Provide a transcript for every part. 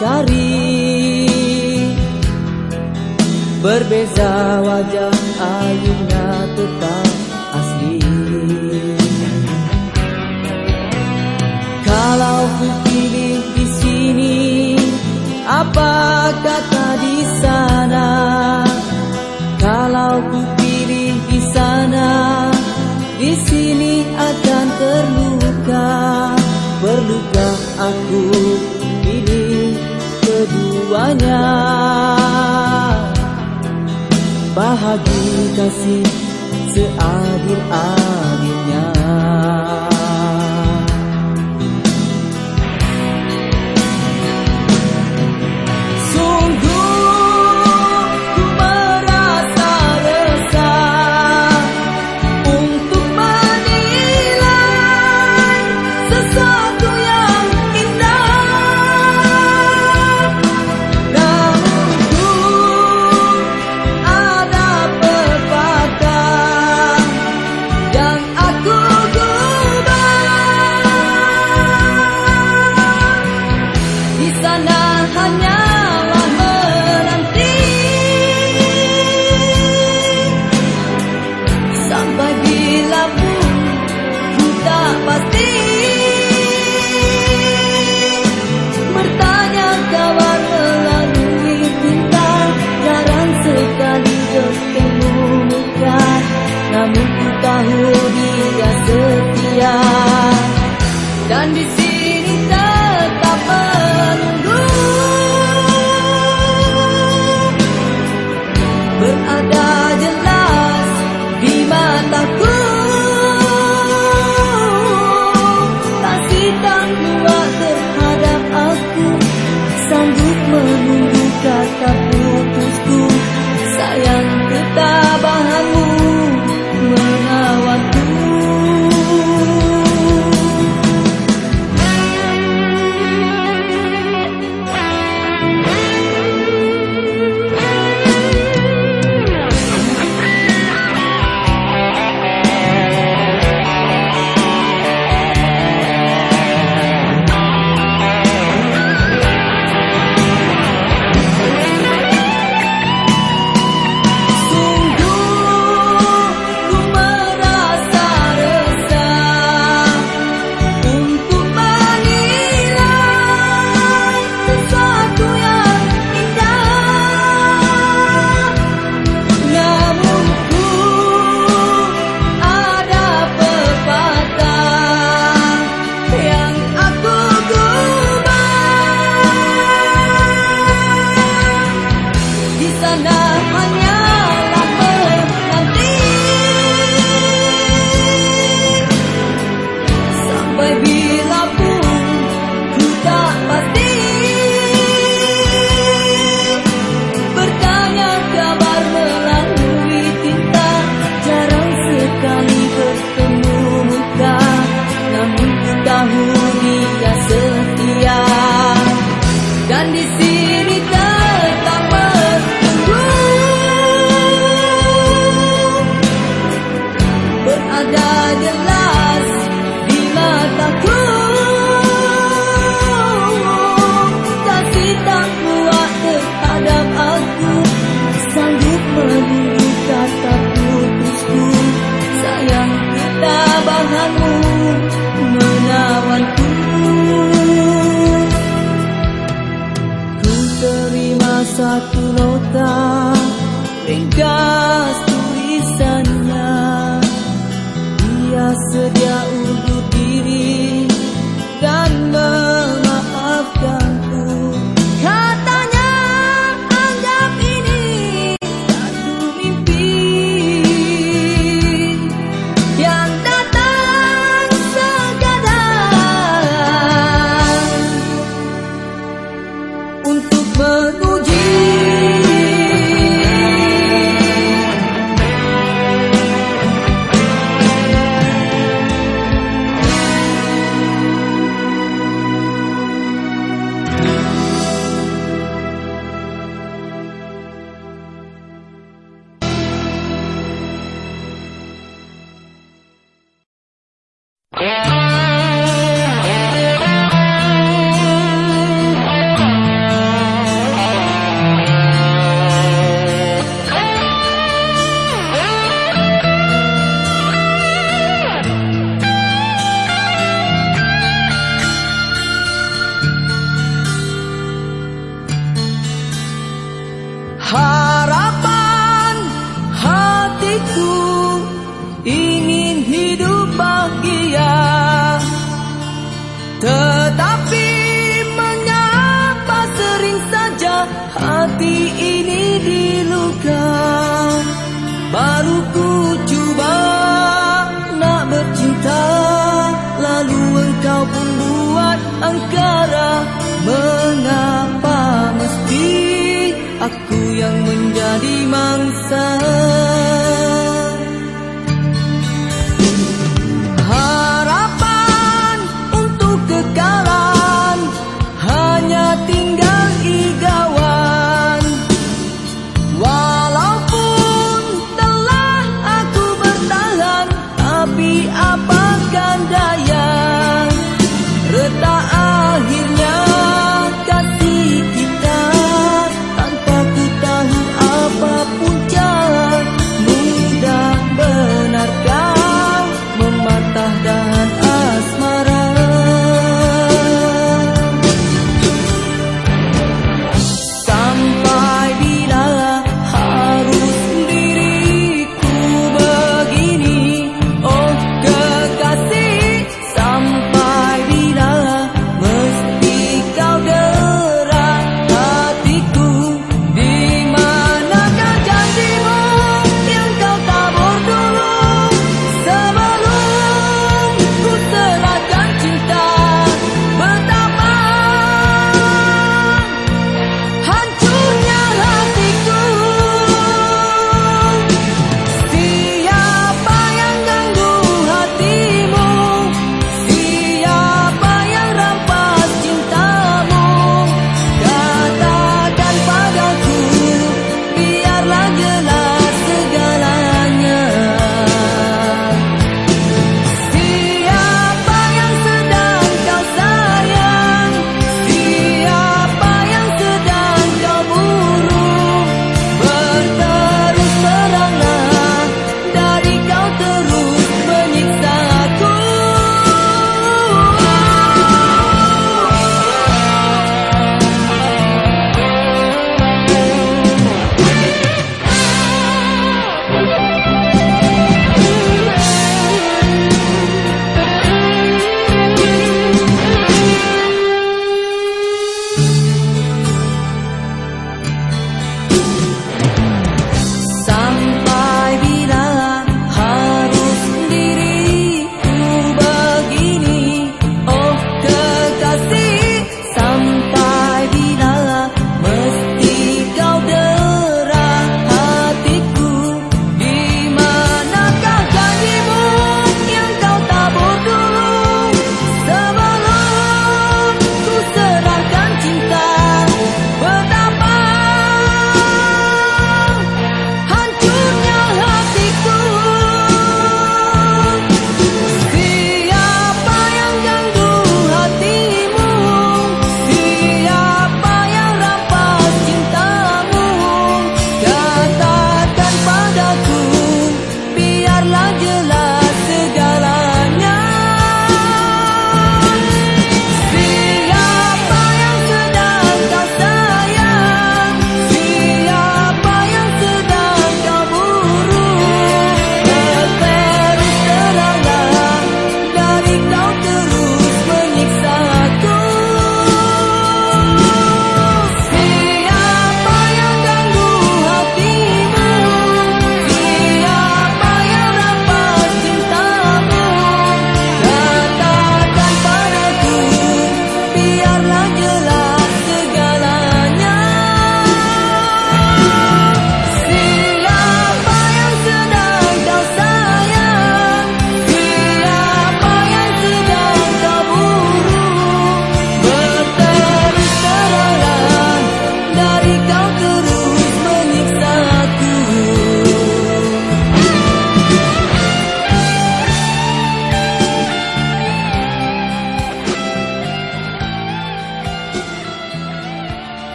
cari Berbeza wajah ayunnya tetap asli. Kalau ku pilih di sini apa keduanya Bahagi kasih seadil-adilnya ingin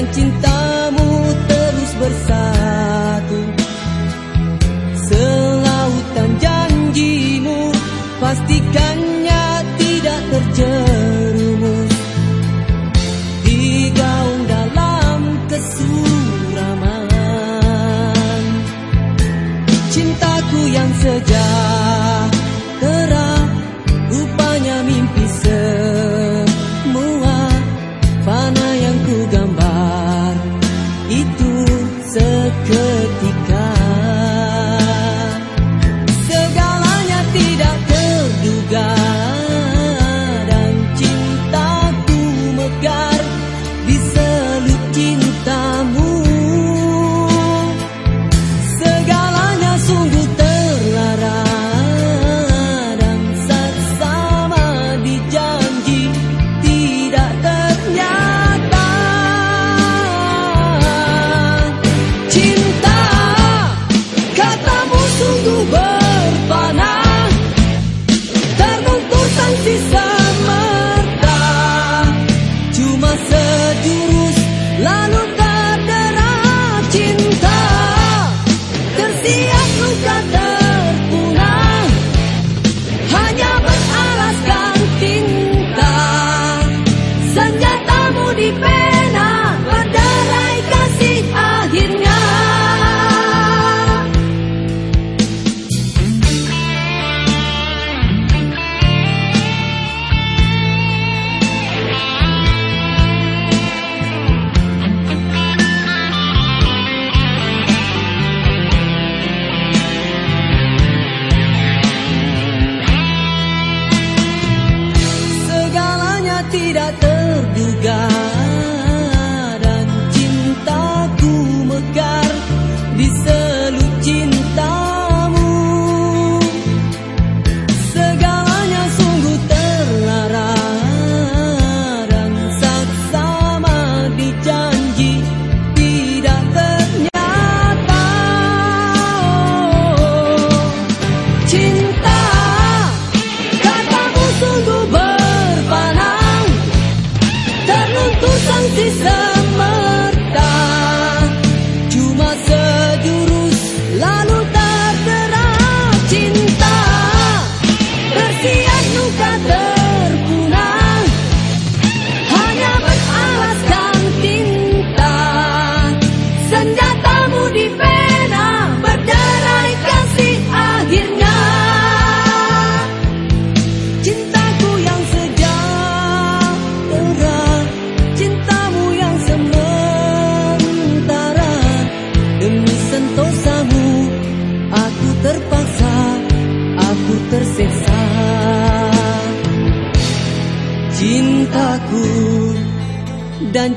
dan cinta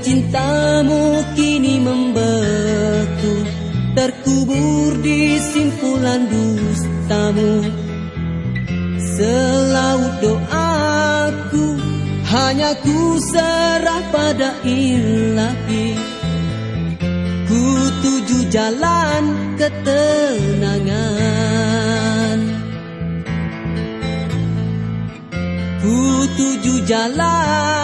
cintamu kini membeku Terkubur di simpulan dustamu. Selaut doaku Hanya ku serah pada ilahi. Ku tuju jalan ketenangan. Ku tuju jalan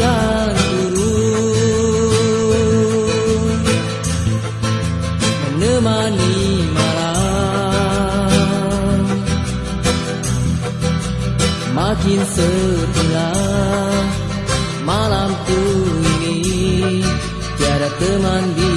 dan gurun menemani malam. Makin setelah malam tu ini tiada teman di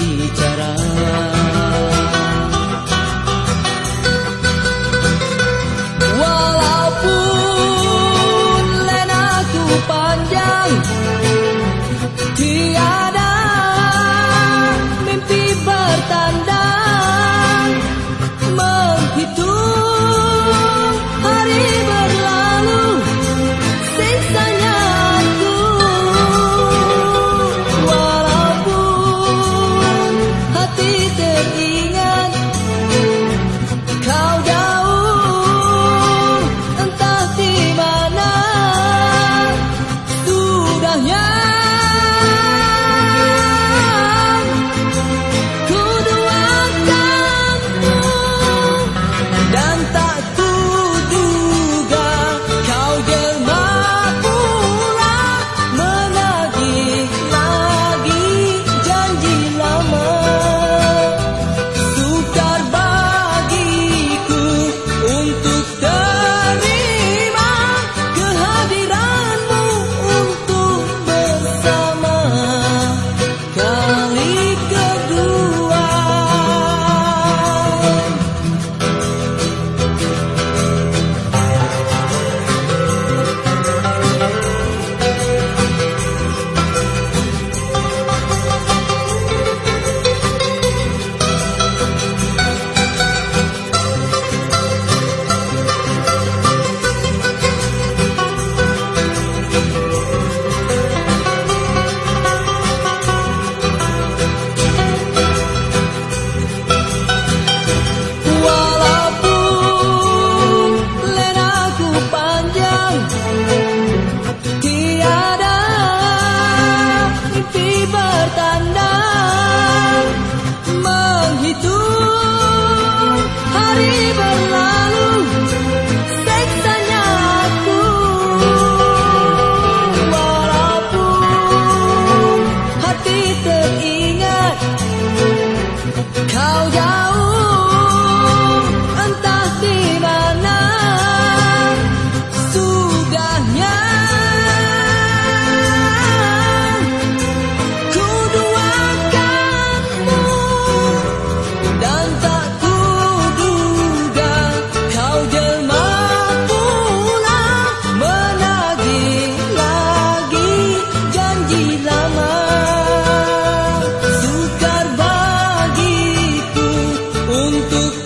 the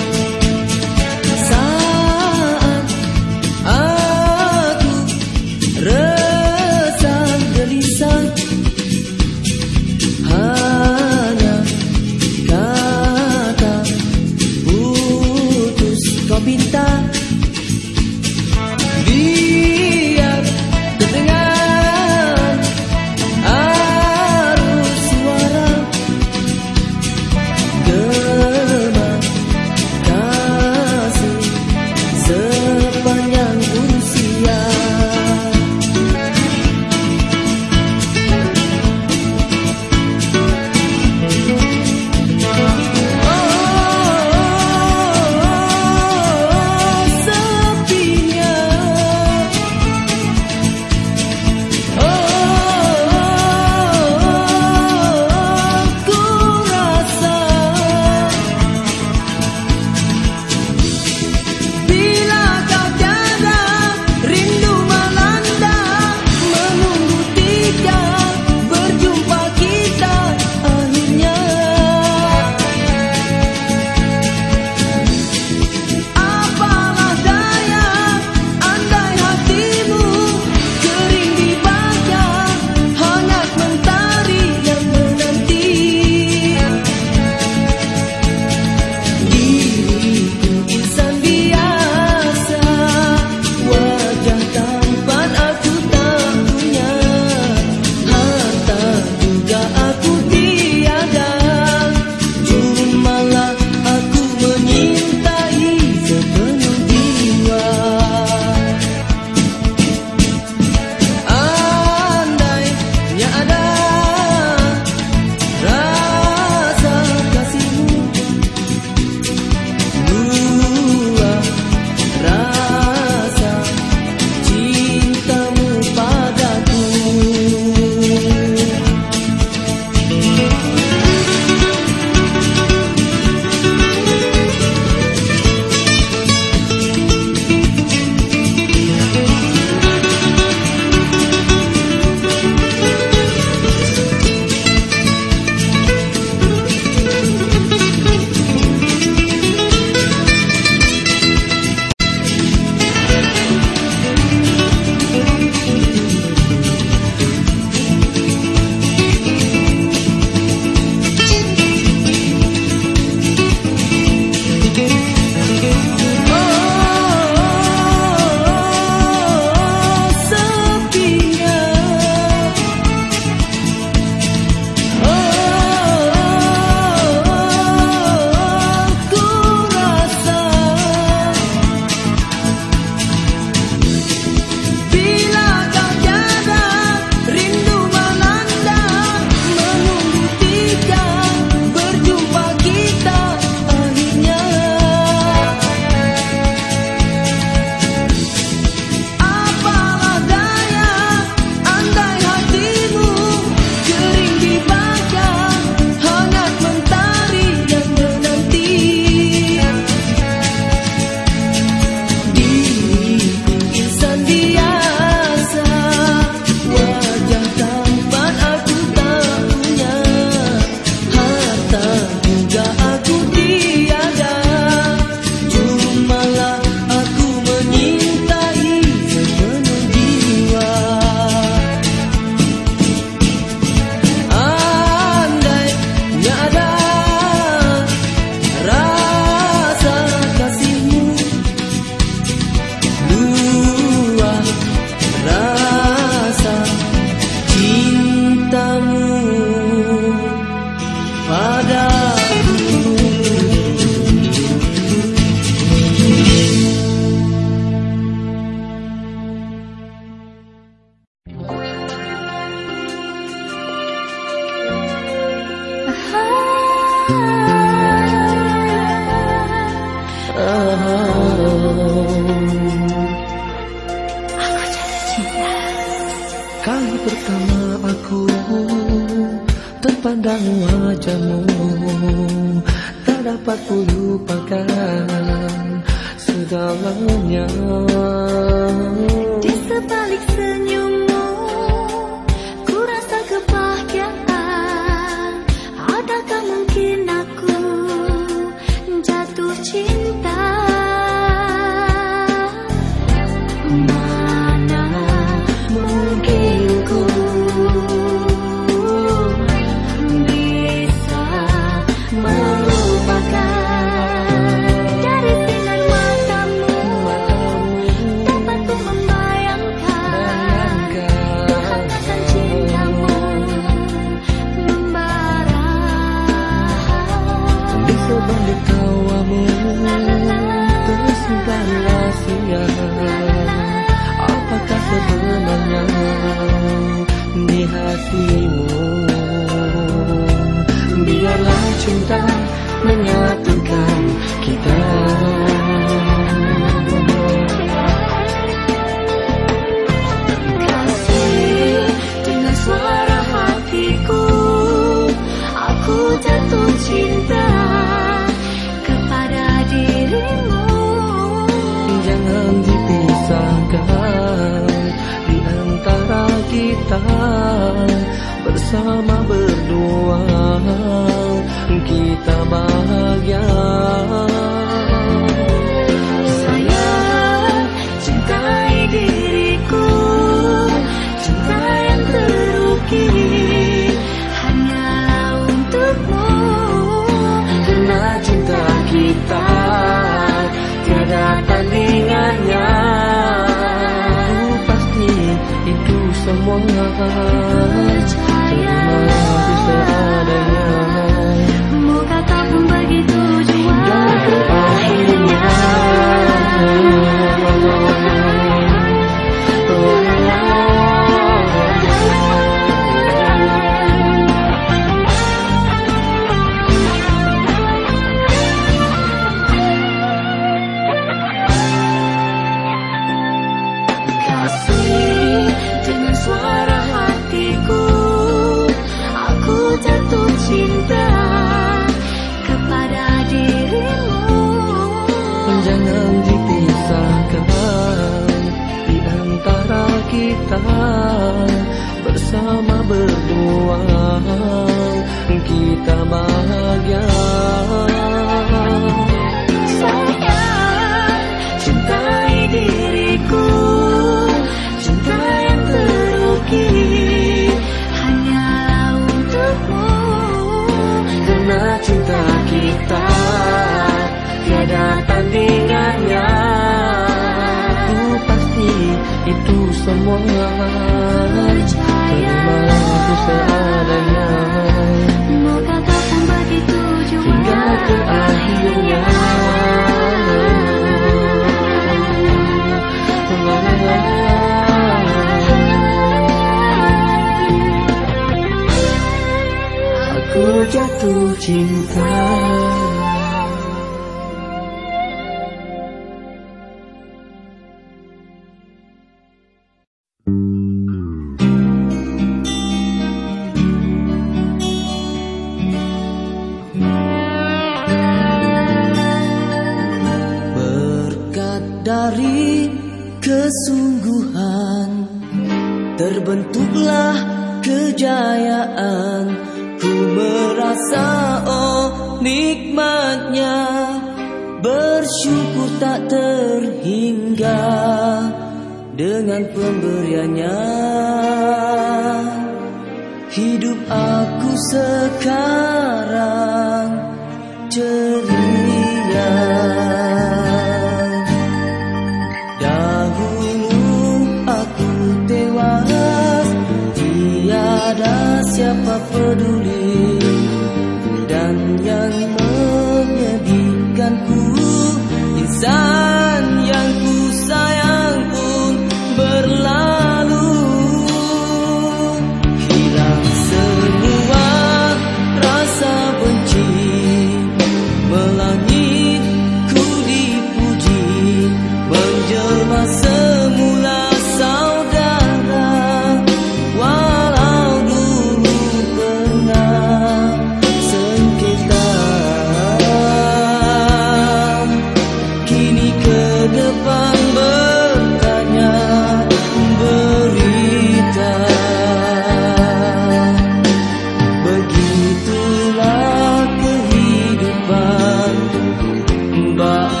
Bye.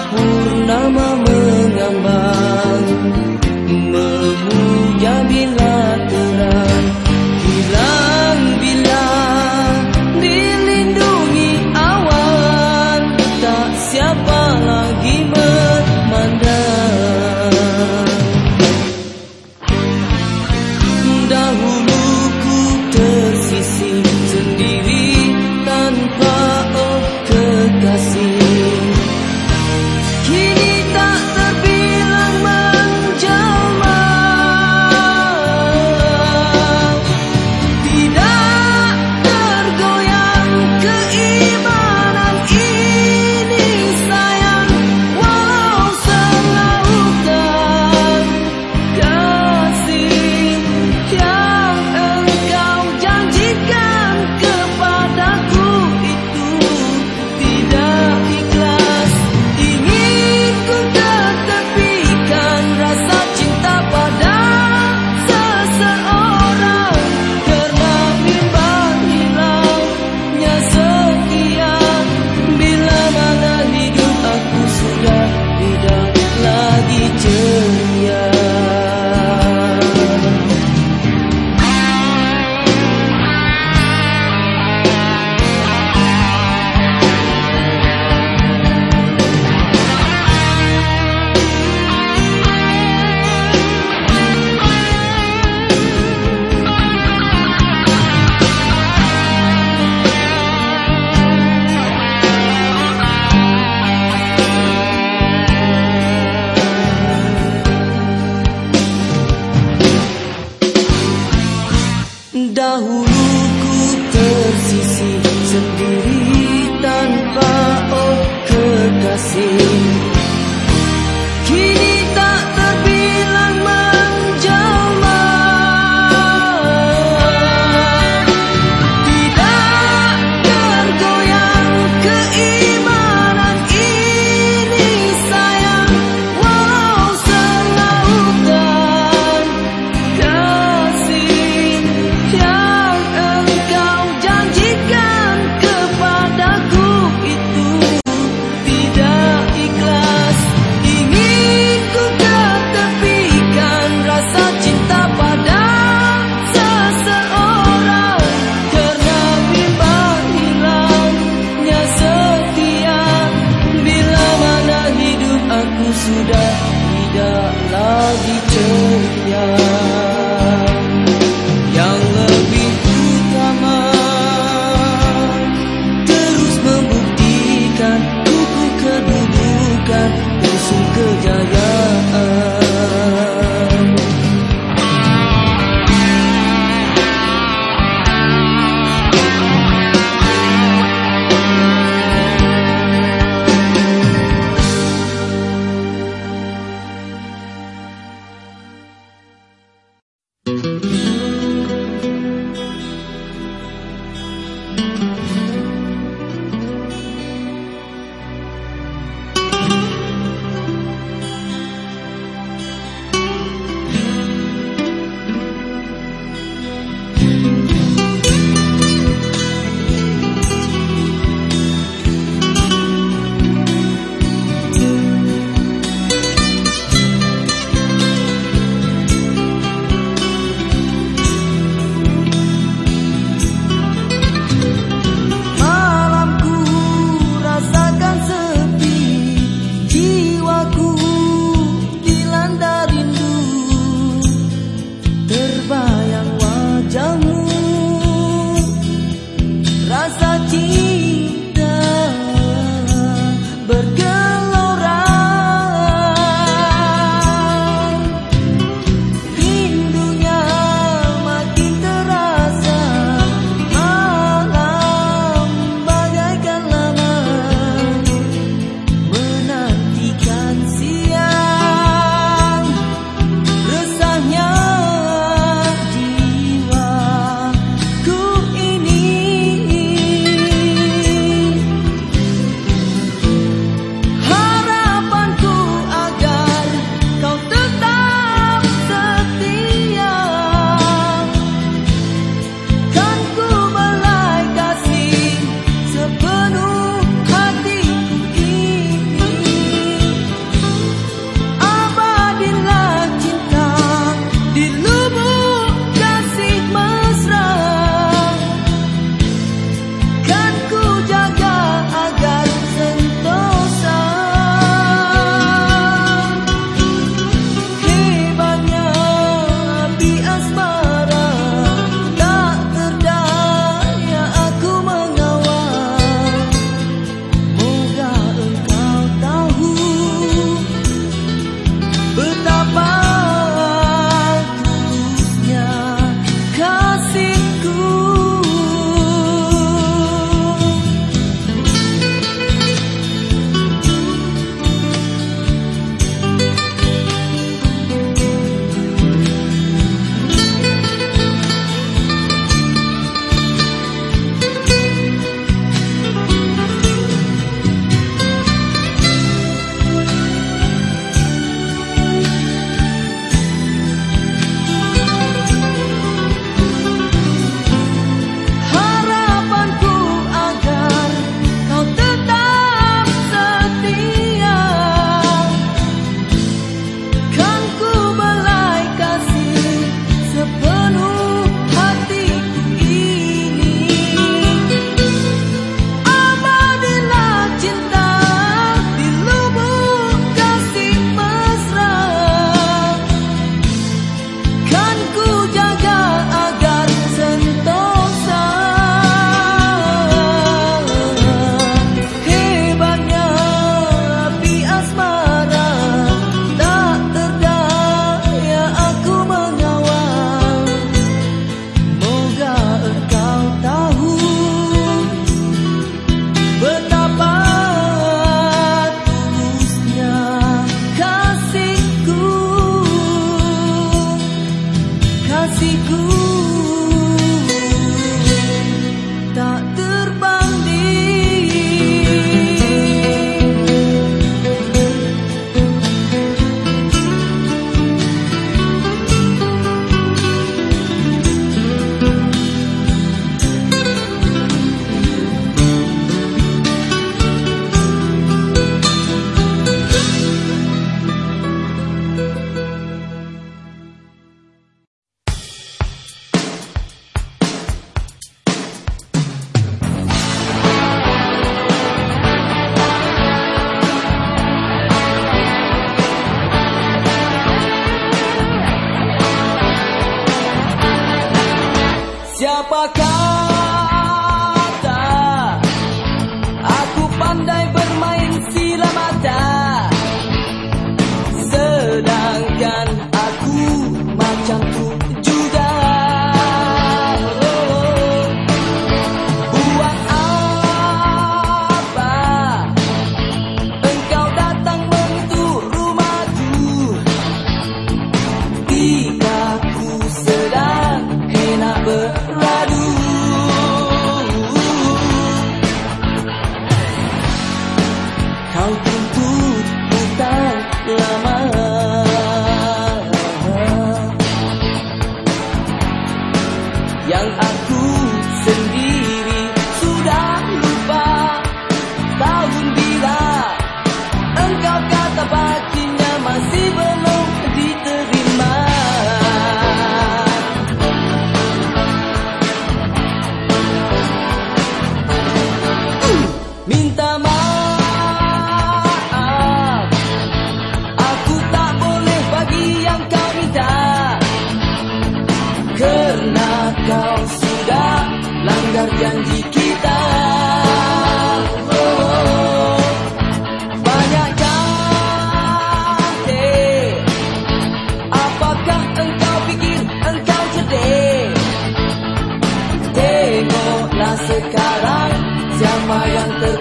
Giant